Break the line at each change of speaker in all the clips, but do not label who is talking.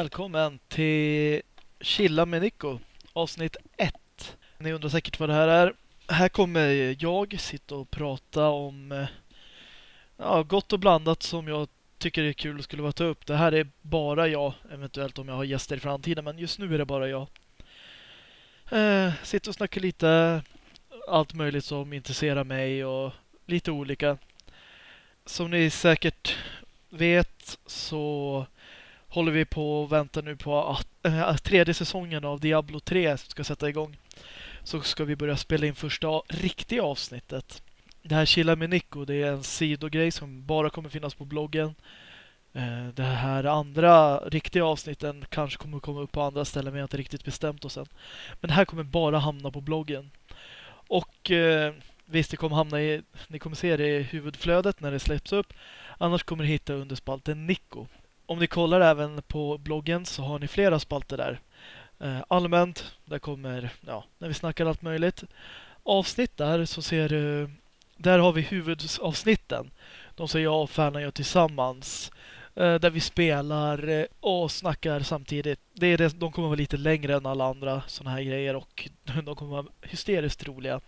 Välkommen till Chilla med Nico, avsnitt 1. Ni undrar säkert vad det här är. Här kommer jag sitta och prata om eh, ja, gott och blandat som jag tycker är kul och skulle vara ta upp. Det här är bara jag, eventuellt om jag har gäster i framtiden, men just nu är det bara jag. Eh, sitta och snacka lite allt möjligt som intresserar mig och lite olika. Som ni säkert vet så håller vi på och väntar nu på att äh, tredje säsongen av Diablo 3 ska sätta igång. Så ska vi börja spela in första riktiga avsnittet. Det här Chilla med Nico, det är en sidogrej som bara kommer finnas på bloggen. Eh, det här andra riktiga avsnitten kanske kommer komma upp på andra ställen, men jag har inte riktigt bestämt oss än. Men det här kommer bara hamna på bloggen. Och eh, visst, det kommer hamna i, ni kommer se det i huvudflödet när det släpps upp. Annars kommer ni hitta under spalten Nico. Om ni kollar även på bloggen så har ni flera spalter där. Eh, allmänt, där kommer, ja, när vi snackar allt möjligt. Avsnitt där så ser du, där har vi huvudavsnitten. De som jag och Färna gör tillsammans. Eh, där vi spelar eh, och snackar samtidigt. Det är det, de kommer vara lite längre än alla andra sådana här grejer och de kommer vara hysteriskt roliga.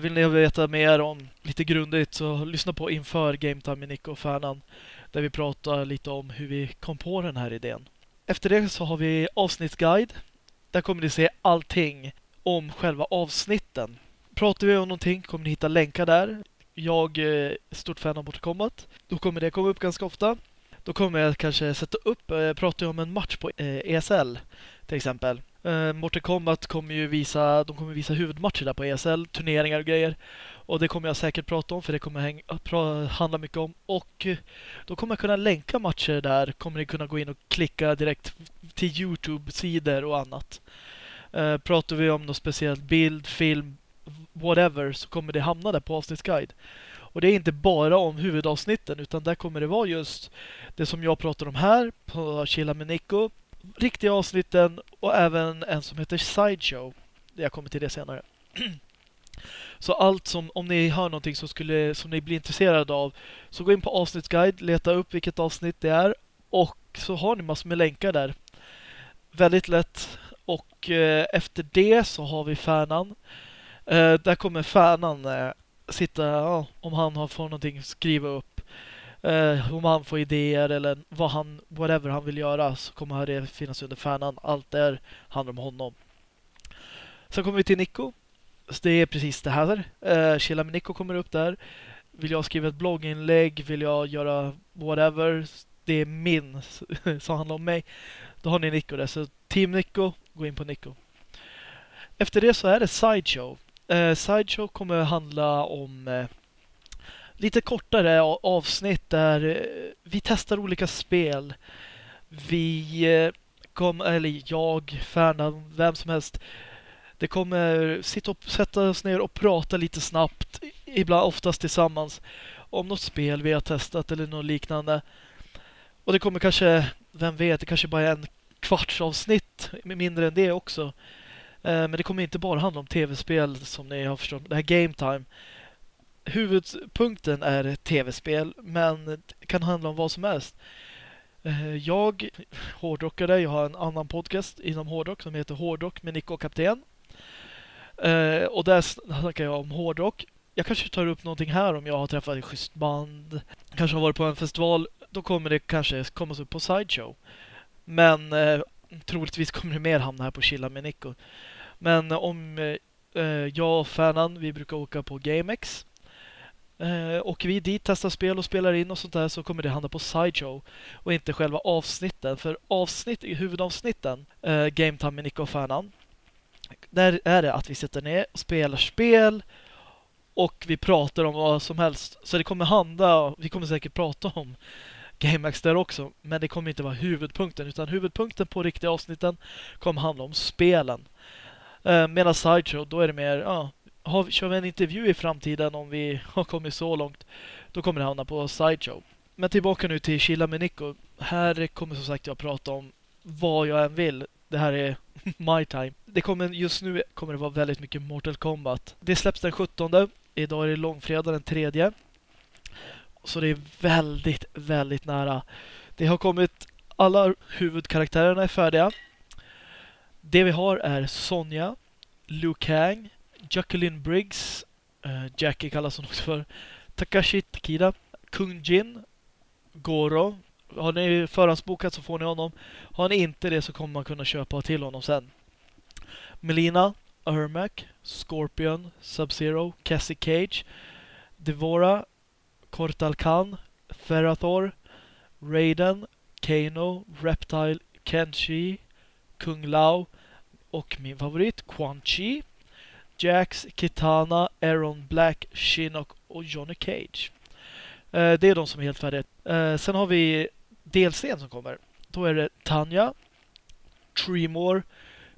Vill ni veta mer om lite grundligt så lyssna på inför Game Time med Nico och Färnan där vi pratar lite om hur vi kom på den här idén. Efter det så har vi avsnittsguide. Där kommer ni se allting om själva avsnitten. Pratar vi om någonting kommer ni hitta länkar där. Jag är stort fan av Mortal Kombat. Då kommer det komma upp ganska ofta. Då kommer jag kanske sätta upp, eh, pratar jag om en match på eh, ESL till exempel. Eh, Mortal Kombat kommer ju visa, de kommer visa huvudmatcher där på ESL, turneringar och grejer. Och det kommer jag säkert prata om för det kommer häng, pra, handla mycket om. Och eh, då kommer jag kunna länka matcher där. Kommer ni kunna gå in och klicka direkt till Youtube-sidor och annat. Eh, pratar vi om något speciellt bild, film, whatever så kommer det hamna där på avsnittsguide. Och det är inte bara om huvudavsnitten utan där kommer det vara just det som jag pratar om här på Chilla med Nico riktiga avsnitten och även en som heter Sideshow. Jag kommer till det senare. Så allt som, om ni hör någonting som, skulle, som ni blir intresserade av så gå in på avsnittsguide, leta upp vilket avsnitt det är och så har ni massor med länkar där. Väldigt lätt. Och eh, efter det så har vi Färnan. Eh, där kommer Färnan eh, sitta, ja, om han har fått någonting, skriva upp eh, om han får idéer eller vad han, whatever han vill göra så kommer det finnas under fanan. Allt där handlar om honom. Sen kommer vi till Nico. Så det är precis det här. Eh, Chilla med Nico kommer upp där. Vill jag skriva ett blogginlägg, vill jag göra whatever, det är min som handlar om mig. Då har ni Nico där. Så Team Nico, gå in på Nico. Efter det så är det Sideshow. Eh, Sideshow kommer handla om eh, lite kortare avsnitt där eh, vi testar olika spel. Vi eh, kommer, eller jag, Färnan, vem som helst. Det kommer sitta och sätta oss ner och prata lite snabbt, ibland oftast tillsammans, om något spel vi har testat eller något liknande. Och det kommer kanske, vem vet, det kanske bara är en kvarts avsnitt, mindre än det också. Eh, men det kommer inte bara handla om tv-spel som ni har förstått. Det här Game Time huvudpunkten är tv-spel, men det kan handla om vad som helst. Eh, jag hårdrockare, jag har en annan podcast inom hårdrock som heter Hårdrock med Nico och Kapten. Eh, och där snackar jag om hårdrock. Jag kanske tar upp någonting här om jag har träffat ett schysst band, kanske har varit på en festival. Då kommer det kanske komma upp på Sideshow. Men eh, troligtvis kommer det mer hamna här på Chilla med Nico. Men om eh, jag och Fernan, vi brukar åka på GameX Eh, åker vi dit, testar spel och spelar in och sånt där så kommer det handla på Sideshow och inte själva avsnitten. För avsnitt i huvudavsnitten, eh, Game Time med Nico och Färnan, där är det att vi sitter ner och spelar spel och vi pratar om vad som helst. Så det kommer handla, vi kommer säkert prata om GameX där också, men det kommer inte vara huvudpunkten utan huvudpunkten på riktiga avsnitten kommer handla om spelen. Eh, medan Sideshow, då är det mer, ja, har, kör vi en intervju i framtiden om vi har kommit så långt, då kommer det hamna på Sideshow. Men tillbaka nu till Chilla med Nico. Här kommer som sagt jag prata om vad jag än vill. Det här är my time. Det kommer, just nu kommer det vara väldigt mycket Mortal Kombat. Det släpps den 17. Idag är det långfredag den 3. Så det är väldigt, väldigt nära. Det har kommit Alla huvudkaraktärerna är färdiga. Det vi har är Sonja, Liu Kang, Jacqueline Briggs, uh, Jackie kallas hon också för, Takashi Takida, Kung Jin, Goro. Har ni förhandsbokat så får ni honom. Har ni inte det så kommer man kunna köpa till honom sen. Melina, Ermac, Scorpion, Sub-Zero, Cassie Cage, Devora, Kortal Khan, Ferrathor, Raiden, Kano, Reptile, Kenshi, Kung Lao och min favorit Quan Chi, Jax, Kitana, Aaron Black, Shinnok och Johnny Cage. Eh, det är de som är helt färdiga. Eh, sen har vi delscen som kommer. Då är det Tanya, Tremor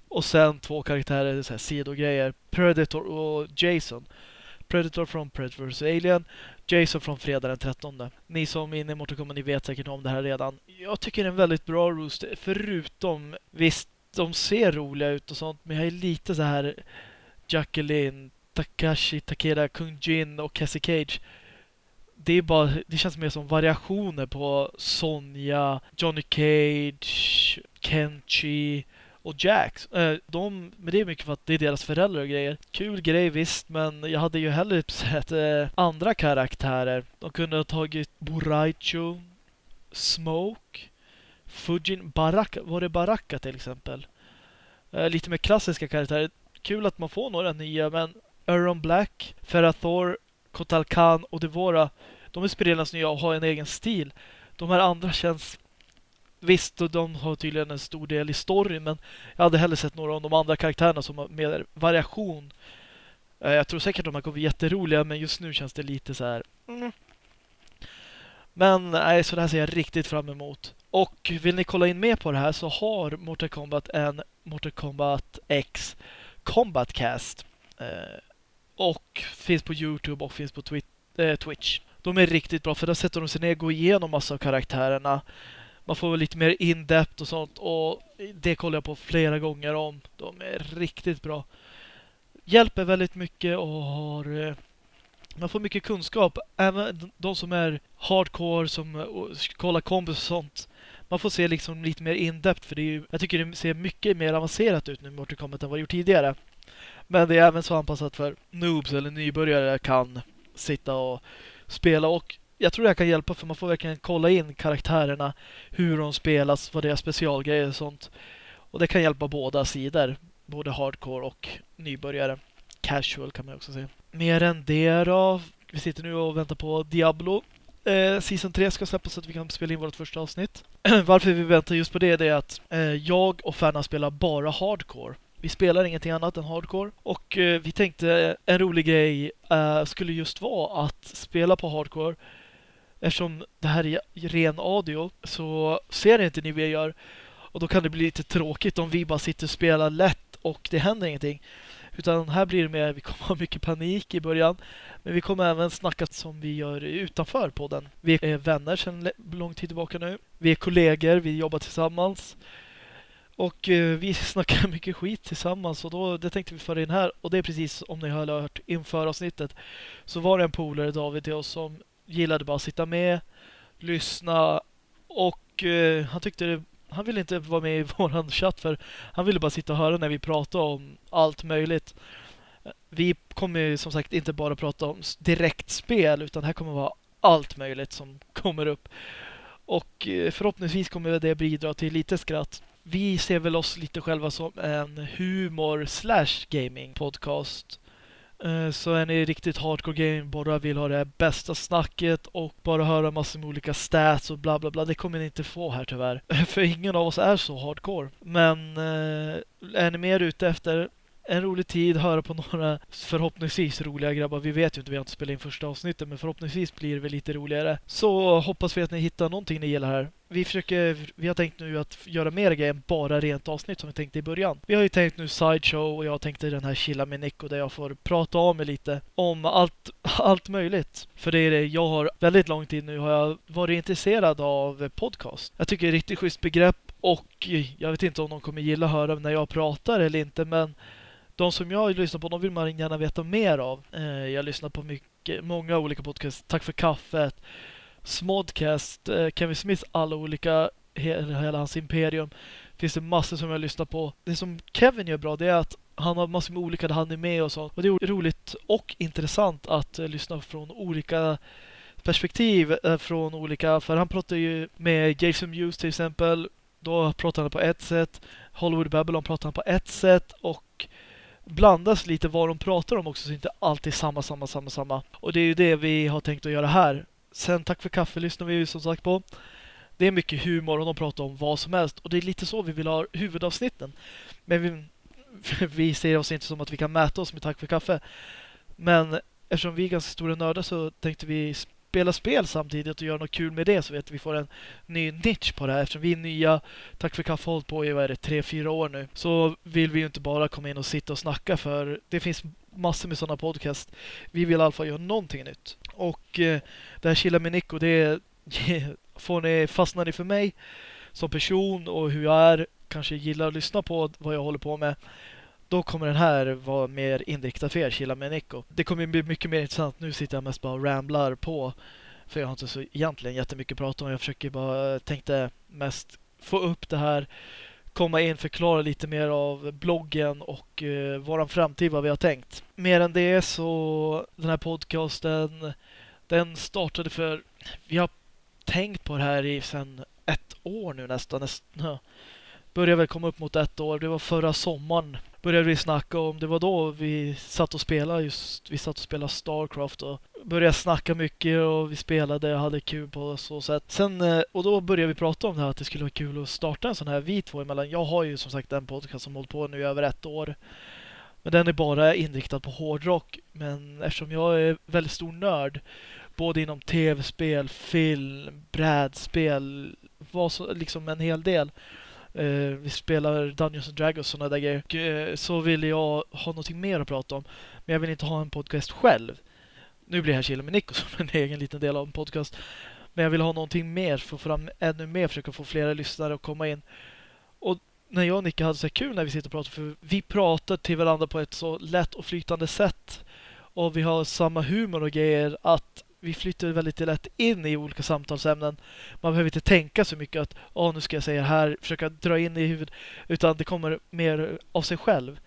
och sen två karaktärer, så här sidogrejer. Predator och Jason. Predator från Predator vs. Alien, Jason från fredag den 13. Ni som är inne i Mortal Kombat, ni vet säkert om det här redan. Jag tycker det är en väldigt bra rooster, förutom visst, de ser roliga ut och sånt, men jag är lite så här Jacqueline, Takashi, Takeda, Kung Jin och Cassie Cage. Det är bara, det känns mer som variationer på Sonja, Johnny Cage, Kenchi och Jax. Eh, de, men det är mycket för att det är deras föräldrar och grejer. Kul grej visst, men jag hade ju hellre sett eh, andra karaktärer. De kunde ha tagit Buraicho, Smoke, Fujin, Baraka. Var det Baraka till exempel? Eh, lite mer klassiska karaktärer. Kul att man får några nya, men Aaron Black, Ferrathor, Kotal Khan och Devora, de är spelarnas nya och har en egen stil. De här andra känns Visst, och de har tydligen en stor del i storyn, men jag hade hellre sett några av de andra karaktärerna som har mer variation. Eh, jag tror säkert att de här kommer bli jätteroliga, men just nu känns det lite så här... Mm. Men nej, så det här ser jag riktigt fram emot. Och vill ni kolla in mer på det här så har Mortal Kombat en Mortal Kombat X CombatCast eh, och finns på Youtube och finns på Twi eh, Twitch. De är riktigt bra för där sätter de sig ner och går igenom massa av karaktärerna man får väl lite mer in-depth och sånt och det kollar jag på flera gånger om. De är riktigt bra. Hjälper väldigt mycket och har eh, man får mycket kunskap. Även de som är hardcore, som kollar kombos och sånt. Man får se liksom lite mer in-depth för det är ju, jag tycker det ser mycket mer avancerat ut nu i Mortal Kombat än vad det gjort tidigare. Men det är även så anpassat för noobs eller nybörjare kan sitta och spela och jag tror det här kan hjälpa för man får verkligen kolla in karaktärerna, hur de spelas, vad deras specialgrejer och sånt. Och det kan hjälpa båda sidor, både hardcore och nybörjare. Casual kan man också säga. Mer än det då. Vi sitter nu och väntar på Diablo. Eh, Season 3 ska släppas så att vi kan spela in vårt första avsnitt. Varför vi väntar just på det, det är att eh, jag och Färna spelar bara hardcore. Vi spelar ingenting annat än hardcore. Och eh, vi tänkte eh, en rolig grej eh, skulle just vara att spela på hardcore eftersom det här är ren audio så ser inte ni vad jag gör. Och då kan det bli lite tråkigt om vi bara sitter och spelar lätt och det händer ingenting. Utan här blir det mer, vi kommer ha mycket panik i början. Men vi kommer även snacka som vi gör utanför podden. Vi är vänner sedan lång tid tillbaka nu. Vi är kollegor, vi jobbar tillsammans. Och eh, vi snackar mycket skit tillsammans och då, det tänkte vi föra in här. Och det är precis om ni har hört inför avsnittet. Så var det en polare, David, till oss som gillade bara att sitta med, lyssna och eh, han tyckte det, han ville inte vara med i våran chatt för han ville bara sitta och höra när vi pratade om allt möjligt. Vi kommer ju som sagt inte bara prata om direktspel utan här kommer vara allt möjligt som kommer upp. Och eh, förhoppningsvis kommer det bidra till lite skratt. Vi ser väl oss lite själva som en humor slash gaming podcast. Eh, så är ni riktigt hardcore game, bara vill ha det bästa snacket och bara höra massor med olika stats och bla bla bla. Det kommer ni inte få här tyvärr. För ingen av oss är så hardcore. Men eh, är ni mer ute efter en rolig tid, höra på några förhoppningsvis roliga grabbar. Vi vet ju inte, vi har inte spelat in första avsnittet, men förhoppningsvis blir det väl lite roligare. Så hoppas vi att ni hittar någonting ni gillar här. Vi försöker, vi har tänkt nu att göra mer grejer än bara rent avsnitt som vi tänkte i början. Vi har ju tänkt nu sideshow och jag tänkte den här chilla med Nico där jag får prata av mig lite om allt, allt möjligt. För det är det, jag har väldigt lång tid nu har jag varit intresserad av podcast. Jag tycker det är ett riktigt schysst begrepp och jag vet inte om de kommer gilla att höra när jag pratar eller inte, men de som jag lyssnar på, de vill man gärna veta mer av. Eh, jag lyssnar på mycket, många olika podcasts. Tack för kaffet. Smodcast, eh, Kevin Smiths alla olika hela, hela hans imperium. Finns det massor som jag lyssnar på. Det som Kevin gör bra det är att han har massor med olika där han är med och så. Och det är roligt och intressant att eh, lyssna från olika perspektiv eh, från olika, för han pratar ju med Jason Mewes till exempel. Då pratar han på ett sätt. Hollywood Babylon pratar han på ett sätt och blandas lite vad de pratar om också så inte alltid samma, samma, samma, samma. Och det är ju det vi har tänkt att göra här. Sen Tack för kaffe lyssnar vi ju som sagt på. Det är mycket humor och de pratar om vad som helst. Och det är lite så vi vill ha huvudavsnitten. Men vi, vi ser oss inte som att vi kan mäta oss med Tack för kaffe. Men eftersom vi är ganska stora nördar så tänkte vi spela spel samtidigt och göra något kul med det så vet vi får en ny niche på det här. Eftersom vi är nya, tack för kaffe, hållit på i vad är det, tre, fyra år nu. Så vill vi ju inte bara komma in och sitta och snacka för det finns massor med sådana podcast. Vi vill i alla fall göra någonting nytt. Och eh, det här Chilla med Nico, det får ni, fastnar ni för mig som person och hur jag är, kanske gillar att lyssna på vad jag håller på med då kommer den här vara mer inriktad för er, Chilla med Nico. Det kommer bli mycket mer intressant. Nu sitter jag mest bara och ramblar på. För jag har inte så egentligen jättemycket att prata om. Jag försöker bara, eh, tänkte mest få upp det här. Komma in, förklara lite mer av bloggen och eh, våran framtid, vad vi har tänkt. Mer än det så, den här podcasten, den startade för, vi har tänkt på det här i sen ett år nu nästan. nästan börjar väl komma upp mot ett år. Det var förra sommaren började vi snacka om. Det var då vi satt och spelade just. Vi satt och spelade Starcraft och började snacka mycket och vi spelade och hade kul på så sätt. Sen, eh, och då började vi prata om det här att det skulle vara kul att starta en sån här vi två emellan. Jag har ju som sagt en podcast som hållit på nu i över ett år. Men den är bara inriktad på hårdrock. Men eftersom jag är väldigt stor nörd både inom tv-spel, film, brädspel, var så, liksom en hel del Uh, vi spelar Dungeons and Dragons och sådana där grejer. Och, eh, så vill jag ha någonting mer att prata om. Men jag vill inte ha en podcast själv. Nu blir det här Chilla med Nico som en egen liten del av en podcast. Men jag vill ha någonting mer för att få fram ännu mer, försöka få flera lyssnare att komma in. Och när jag och Nicke hade så kul när vi sitter och pratar, för vi pratar till varandra på ett så lätt och flytande sätt. Och vi har samma humor och grejer att vi flyttar väldigt lätt in i olika samtalsämnen. Man behöver inte tänka så mycket att oh, nu ska jag säga det här, försöka dra in i huvudet, utan det kommer mer av sig själv.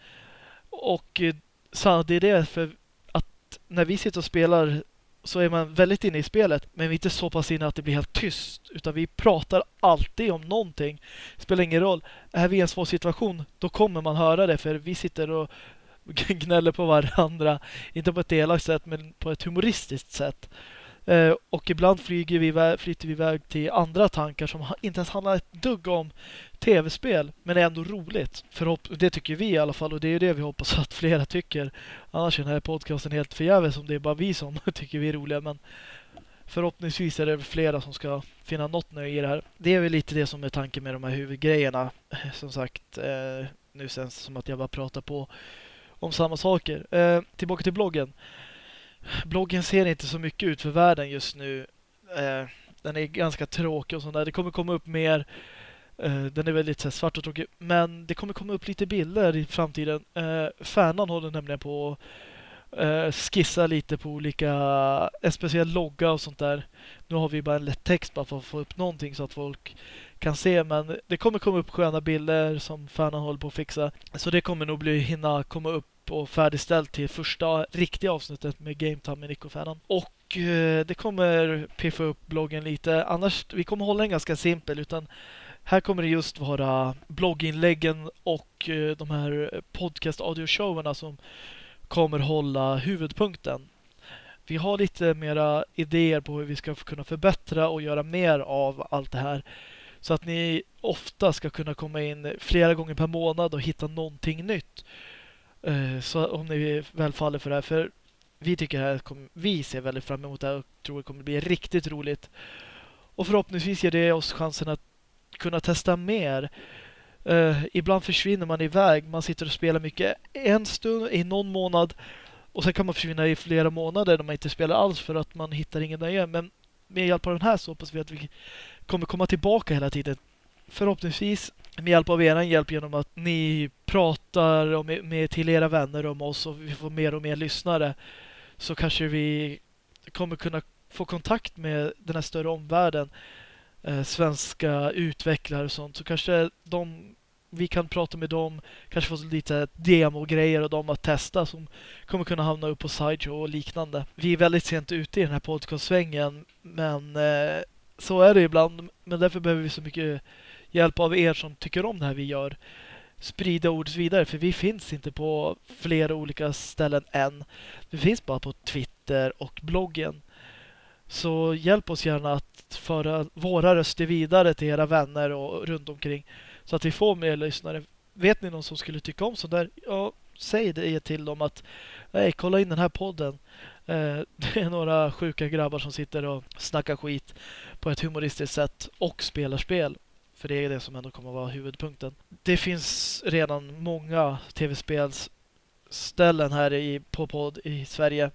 Och eh, så det är det för att när vi sitter och spelar så är man väldigt inne i spelet, men vi är inte så pass inne att det blir helt tyst, utan vi pratar alltid om någonting. Det spelar ingen roll. Är vi i en svår situation, då kommer man höra det, för vi sitter och gnäller på varandra. Inte på ett elakt sätt, men på ett humoristiskt sätt. Eh, och ibland flyger vi flyter vi iväg till andra tankar som inte ens handlar ett dugg om tv-spel, men är ändå roligt. Förhopp det tycker vi i alla fall och det är det vi hoppas att flera tycker. Annars är den här podcasten helt förgäves om det är bara vi som tycker vi är roliga. Men förhoppningsvis är det flera som ska finna något nöje i det här. Det är väl lite det som är tanken med de här huvudgrejerna. Eh, som sagt, eh, nu känns det som att jag bara pratar på om samma saker. Eh, tillbaka till bloggen. Bloggen ser inte så mycket ut för världen just nu. Eh, den är ganska tråkig och sånt där. Det kommer komma upp mer. Eh, den är väldigt så svart och tråkig. Men det kommer komma upp lite bilder i framtiden. Eh, Färnan håller nämligen på att eh, skissa lite på olika, en speciell logga och sånt där. Nu har vi bara en lätt text bara för att få upp någonting så att folk kan se. Men det kommer komma upp sköna bilder som fanen håller på att fixa. Så det kommer nog bli hinna komma upp och färdigställt till första riktiga avsnittet med Game Time med Nico Fanan. Och eh, det kommer piffa upp bloggen lite. Annars, vi kommer hålla den ganska simpel utan här kommer det just vara blogginläggen och eh, de här podcast audioshowerna som kommer hålla huvudpunkten. Vi har lite mera idéer på hur vi ska kunna förbättra och göra mer av allt det här. Så att ni ofta ska kunna komma in flera gånger per månad och hitta någonting nytt. Eh, så om ni väl faller för det här. För vi tycker det här kommer, vi ser väldigt fram emot det här och tror det kommer bli riktigt roligt. Och förhoppningsvis ger det oss chansen att kunna testa mer. Uh, ibland försvinner man iväg. Man sitter och spelar mycket en stund i någon månad och sen kan man försvinna i flera månader när man inte spelar alls för att man hittar ingen nöje. Men med hjälp av den här så hoppas vi att vi kommer komma tillbaka hela tiden. Förhoppningsvis med hjälp av er hjälp genom att ni pratar med, med till era vänner om oss och vi får mer och mer lyssnare så kanske vi kommer kunna få kontakt med den här större omvärlden eh, svenska utvecklare och sånt så kanske de vi kan prata med dem, kanske få lite demo-grejer och dem att testa som kommer kunna hamna upp på Sideshow och liknande. Vi är väldigt sent ute i den här podcastsvängen men eh, så är det ibland. Men därför behöver vi så mycket hjälp av er som tycker om det här vi gör. Sprida ordet vidare för vi finns inte på flera olika ställen än. Vi finns bara på Twitter och bloggen. Så hjälp oss gärna att föra våra röster vidare till era vänner och runt omkring. Så att vi får mer lyssnare. Vet ni någon som skulle tycka om sånt där? Ja, säg det till dem att nej, kolla in den här podden. Eh, det är några sjuka grabbar som sitter och snackar skit på ett humoristiskt sätt och spelar spel. För det är det som ändå kommer att vara huvudpunkten. Det finns redan många tv-spelsställen här i, på podd i Sverige.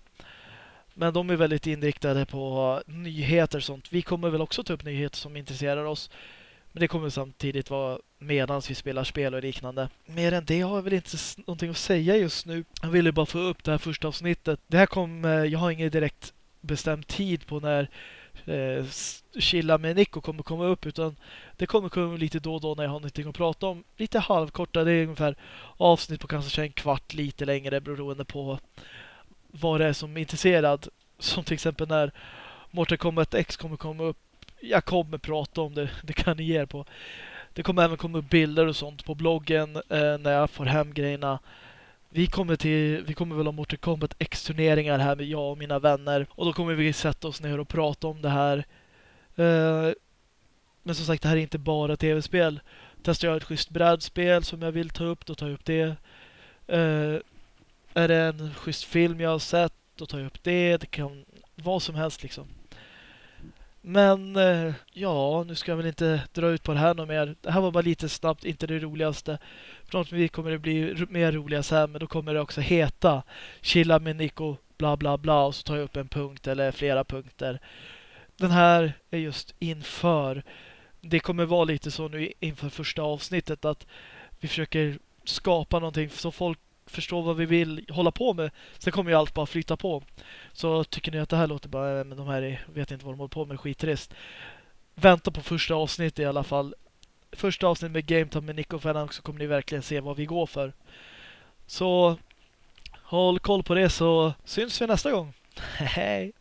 Men de är väldigt inriktade på nyheter och sånt. Vi kommer väl också ta upp nyheter som intresserar oss. Men det kommer samtidigt vara medan vi spelar spel och liknande. Mer än det har jag väl inte någonting att säga just nu. Jag ville bara få upp det här första avsnittet. Det här kommer, jag har ingen direkt bestämd tid på när eh, chilla med Nico kommer komma upp utan det kommer komma lite då och då när jag har någonting att prata om. Lite halvkorta, det är ungefär avsnitt på kanske en kvart lite längre beroende på vad det är som är intresserad. Som till exempel när Mortal Kombat X kommer komma upp jag kommer prata om det. Det kan ni ge er på. Det kommer även komma upp bilder och sånt på bloggen eh, när jag får hem grejerna. Vi kommer, till, vi kommer väl ha Mortal Kombat X-turneringar här med jag och mina vänner. Och då kommer vi sätta oss ner och prata om det här. Eh, men som sagt, det här är inte bara tv-spel. Testar jag ett schysst brädspel som jag vill ta upp, då tar jag upp det. Eh, är det en schysst film jag har sett, då tar jag upp det. Det kan vad som helst liksom. Men eh, ja, nu ska jag väl inte dra ut på det här något mer. Det här var bara lite snabbt, inte det roligaste. Förhoppningsvis kommer det bli mer roliga sen, men då kommer det också heta Chilla med Nico, bla bla bla, och så tar jag upp en punkt eller flera punkter. Den här är just inför. Det kommer vara lite så nu inför första avsnittet att vi försöker skapa någonting så folk förstår vad vi vill hålla på med. Sen kommer ju allt bara flytta på. Så tycker ni att det här låter bara, äh, men de här är, vet inte vad de håller på med, skittrist. Vänta på första avsnittet i alla fall. Första avsnittet med Game med Nico Fernan så kommer ni verkligen se vad vi går för. Så håll koll på det så syns vi nästa gång. Hej!